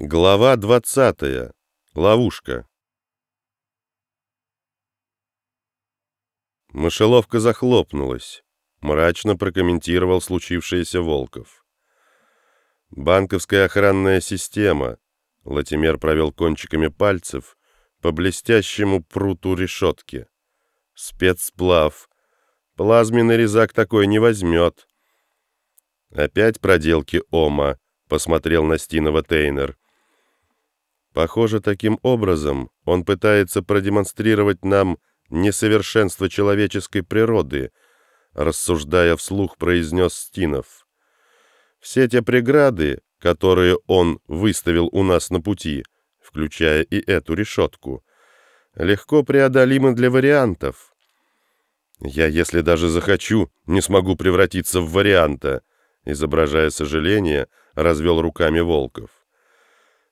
Глава 20. Ловушка. Мышеловка захлопнулась. Мрачно прокомментировал случившееся Волков. Банковская охранная система. Латимер провел кончиками пальцев по блестящему пруту решетки. Спецсплав. Плазменный резак такой не возьмет. Опять проделки Ома, посмотрел на Стинова Тейнер. Похоже, таким образом он пытается продемонстрировать нам несовершенство человеческой природы, рассуждая вслух, произнес Стинов. Все те преграды, которые он выставил у нас на пути, включая и эту решетку, легко преодолимы для вариантов. Я, если даже захочу, не смогу превратиться в варианта, изображая сожаление, развел руками Волков.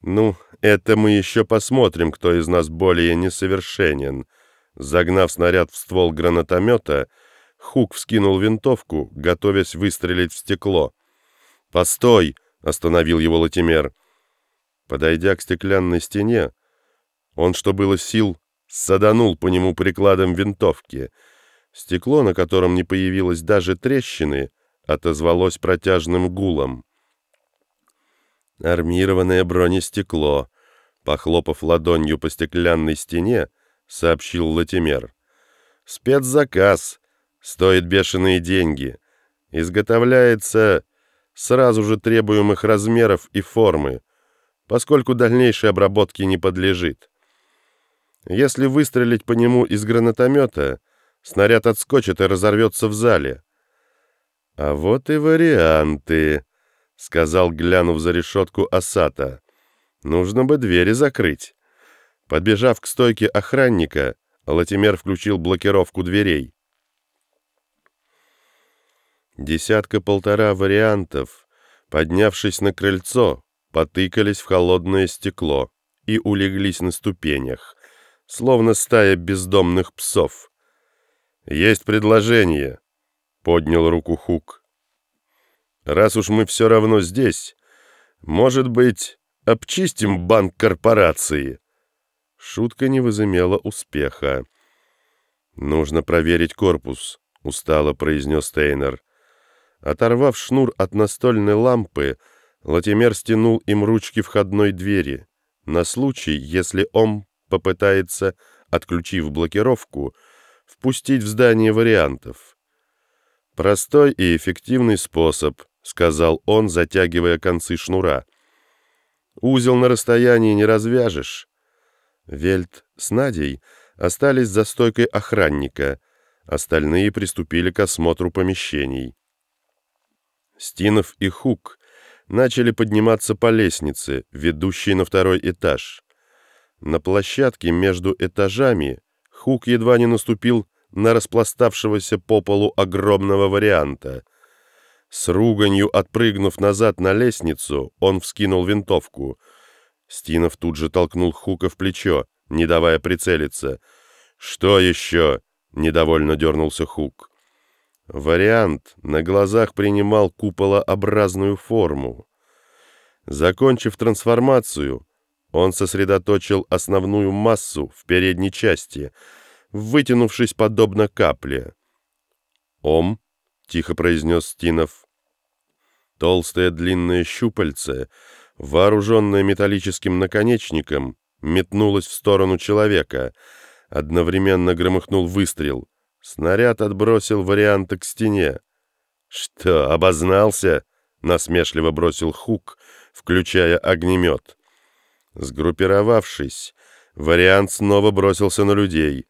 «Ну, это мы еще посмотрим, кто из нас более несовершенен». Загнав снаряд в ствол гранатомета, Хук вскинул винтовку, готовясь выстрелить в стекло. «Постой!» — остановил его Латимер. Подойдя к стеклянной стене, он, что было сил, саданул по нему прикладом винтовки. Стекло, на котором не появилось даже трещины, отозвалось протяжным гулом. Армированное бронестекло, похлопав ладонью по стеклянной стене, сообщил Латимер. Спецзаказ, стоит бешеные деньги, изготовляется сразу же требуемых размеров и формы, поскольку дальнейшей обработке не подлежит. Если выстрелить по нему из гранатомета, снаряд отскочит и разорвется в зале. А вот и варианты. — сказал, глянув за решетку Асата. «Нужно бы двери закрыть». Подбежав к стойке охранника, Латимер включил блокировку дверей. Десятка-полтора вариантов, поднявшись на крыльцо, потыкались в холодное стекло и улеглись на ступенях, словно стая бездомных псов. «Есть предложение», — поднял руку Хук. Раз уж мы все равно здесь, может быть, обчистим банк корпорации?» Шутка не возымела успеха. «Нужно проверить корпус», — устало произнес Тейнер. Оторвав шнур от настольной лампы, Латимер стянул им ручки входной двери, на случай, если он попытается, отключив блокировку, впустить в здание вариантов. Простой и эффективный способ, — сказал он, затягивая концы шнура. «Узел на расстоянии не развяжешь». Вельт с Надей остались за стойкой охранника, остальные приступили к осмотру помещений. Стинов и Хук начали подниматься по лестнице, ведущей на второй этаж. На площадке между этажами Хук едва не наступил на распластавшегося по полу огромного варианта — с руганью отпрыгнув назад на лестницу, он вскинул винтовку. Стинов тут же толкнул Хука в плечо, не давая прицелиться. «Что еще?» — недовольно дернулся Хук. Вариант на глазах принимал куполообразную форму. Закончив трансформацию, он сосредоточил основную массу в передней части, вытянувшись подобно капле. «Ом», — тихо произнес Стинов. Толстое длинное щупальце, вооруженное металлическим наконечником, метнулось в сторону человека. Одновременно громыхнул выстрел. Снаряд отбросил варианта к стене. «Что, обознался?» — насмешливо бросил Хук, включая огнемет. Сгруппировавшись, вариант снова бросился на людей.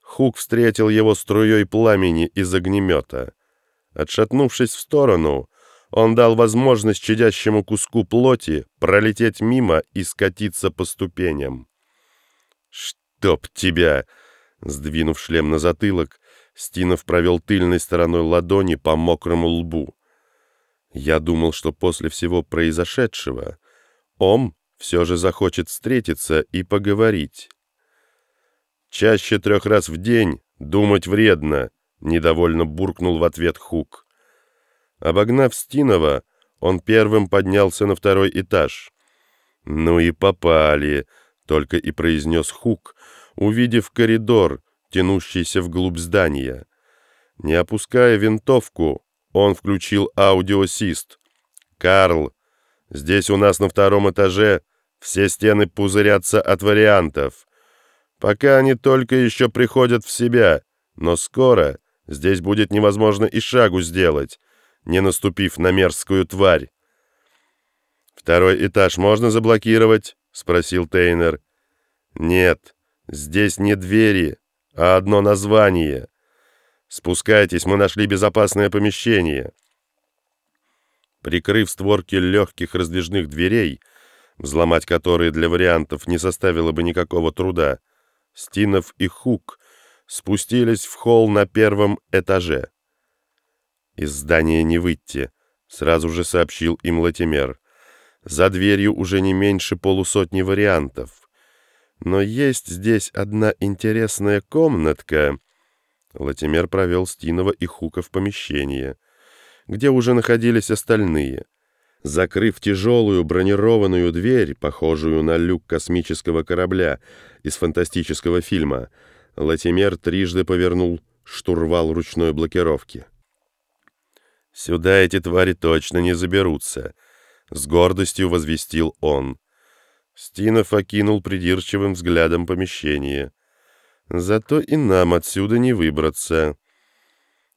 Хук встретил его струей пламени из огнемета. Отшатнувшись в сторону, он дал возможность чадящему куску плоти пролететь мимо и скатиться по ступеням. «Чтоб тебя!» Сдвинув шлем на затылок, Стинов провел тыльной стороной ладони по мокрому лбу. Я думал, что после всего произошедшего Ом все же захочет встретиться и поговорить. «Чаще трех раз в день думать вредно», — недовольно буркнул в ответ Хук. Обогнав Стинова, он первым поднялся на второй этаж. «Ну и попали», — только и произнес Хук, увидев коридор, тянущийся вглубь здания. Не опуская винтовку, он включил аудиосист. «Карл, здесь у нас на втором этаже все стены пузырятся от вариантов. Пока они только еще приходят в себя, но скоро здесь будет невозможно и шагу сделать, не наступив на мерзкую тварь. «Второй этаж можно заблокировать?» — спросил Тейнер. «Нет, здесь не двери, а одно название. Спускайтесь, мы нашли безопасное помещение». Прикрыв створки легких раздвижных дверей, взломать которые для вариантов не составило бы никакого труда, Стинов и Хук спустились в холл на первом этаже. «Из здания не выйти», — сразу же сообщил им Латимер. «За дверью уже не меньше полусотни вариантов. Но есть здесь одна интересная комнатка». Латимер провел Стинова и Хука в помещение, где уже находились остальные. Закрыв тяжелую бронированную дверь, похожую на люк космического корабля из фантастического фильма, Латимер трижды повернул штурвал ручной блокировки. «Сюда эти твари точно не заберутся», — с гордостью возвестил он. Стинов окинул придирчивым взглядом помещение. «Зато и нам отсюда не выбраться».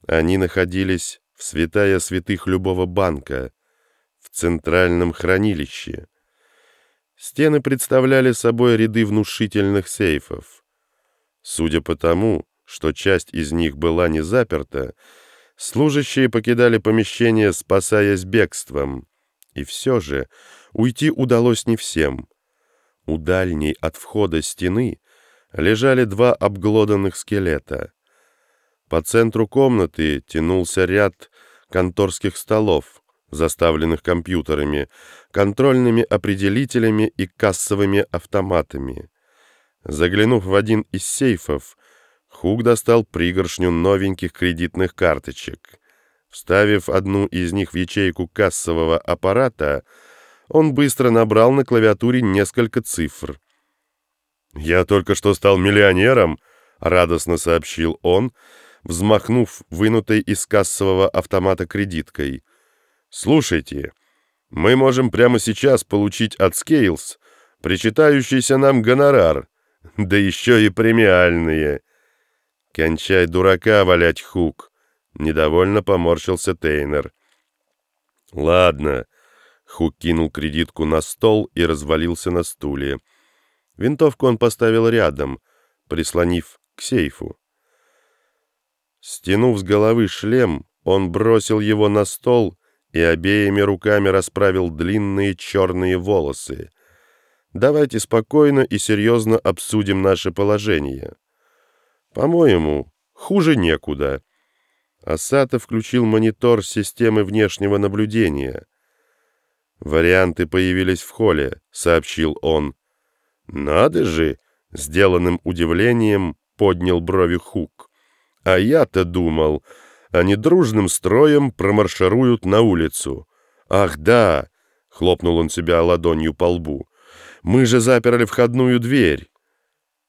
Они находились в святая святых любого банка, в центральном хранилище. Стены представляли собой ряды внушительных сейфов. Судя по тому, что часть из них была не заперта, Служащие покидали помещение, спасаясь бегством. И все же уйти удалось не всем. У дальней от входа стены лежали два обглоданных скелета. По центру комнаты тянулся ряд конторских столов, заставленных компьютерами, контрольными определителями и кассовыми автоматами. Заглянув в один из сейфов, Хук достал пригоршню новеньких кредитных карточек. Вставив одну из них в ячейку кассового аппарата, он быстро набрал на клавиатуре несколько цифр. «Я только что стал миллионером», — радостно сообщил он, взмахнув вынутой из кассового автомата кредиткой. «Слушайте, мы можем прямо сейчас получить от Scales причитающийся нам гонорар, да еще и премиальные». «Кончай дурака валять, Хук!» — недовольно поморщился Тейнер. «Ладно». Хук кинул кредитку на стол и развалился на стуле. Винтовку он поставил рядом, прислонив к сейфу. Стянув с головы шлем, он бросил его на стол и обеими руками расправил длинные черные волосы. «Давайте спокойно и серьезно обсудим наше положение». По-моему, хуже некуда. Асата включил монитор системы внешнего наблюдения. «Варианты появились в холле», — сообщил он. «Надо же!» — сделанным удивлением поднял брови Хук. «А я-то думал, они дружным строем промаршируют на улицу. Ах, да!» — хлопнул он себя ладонью по лбу. «Мы же заперли входную дверь.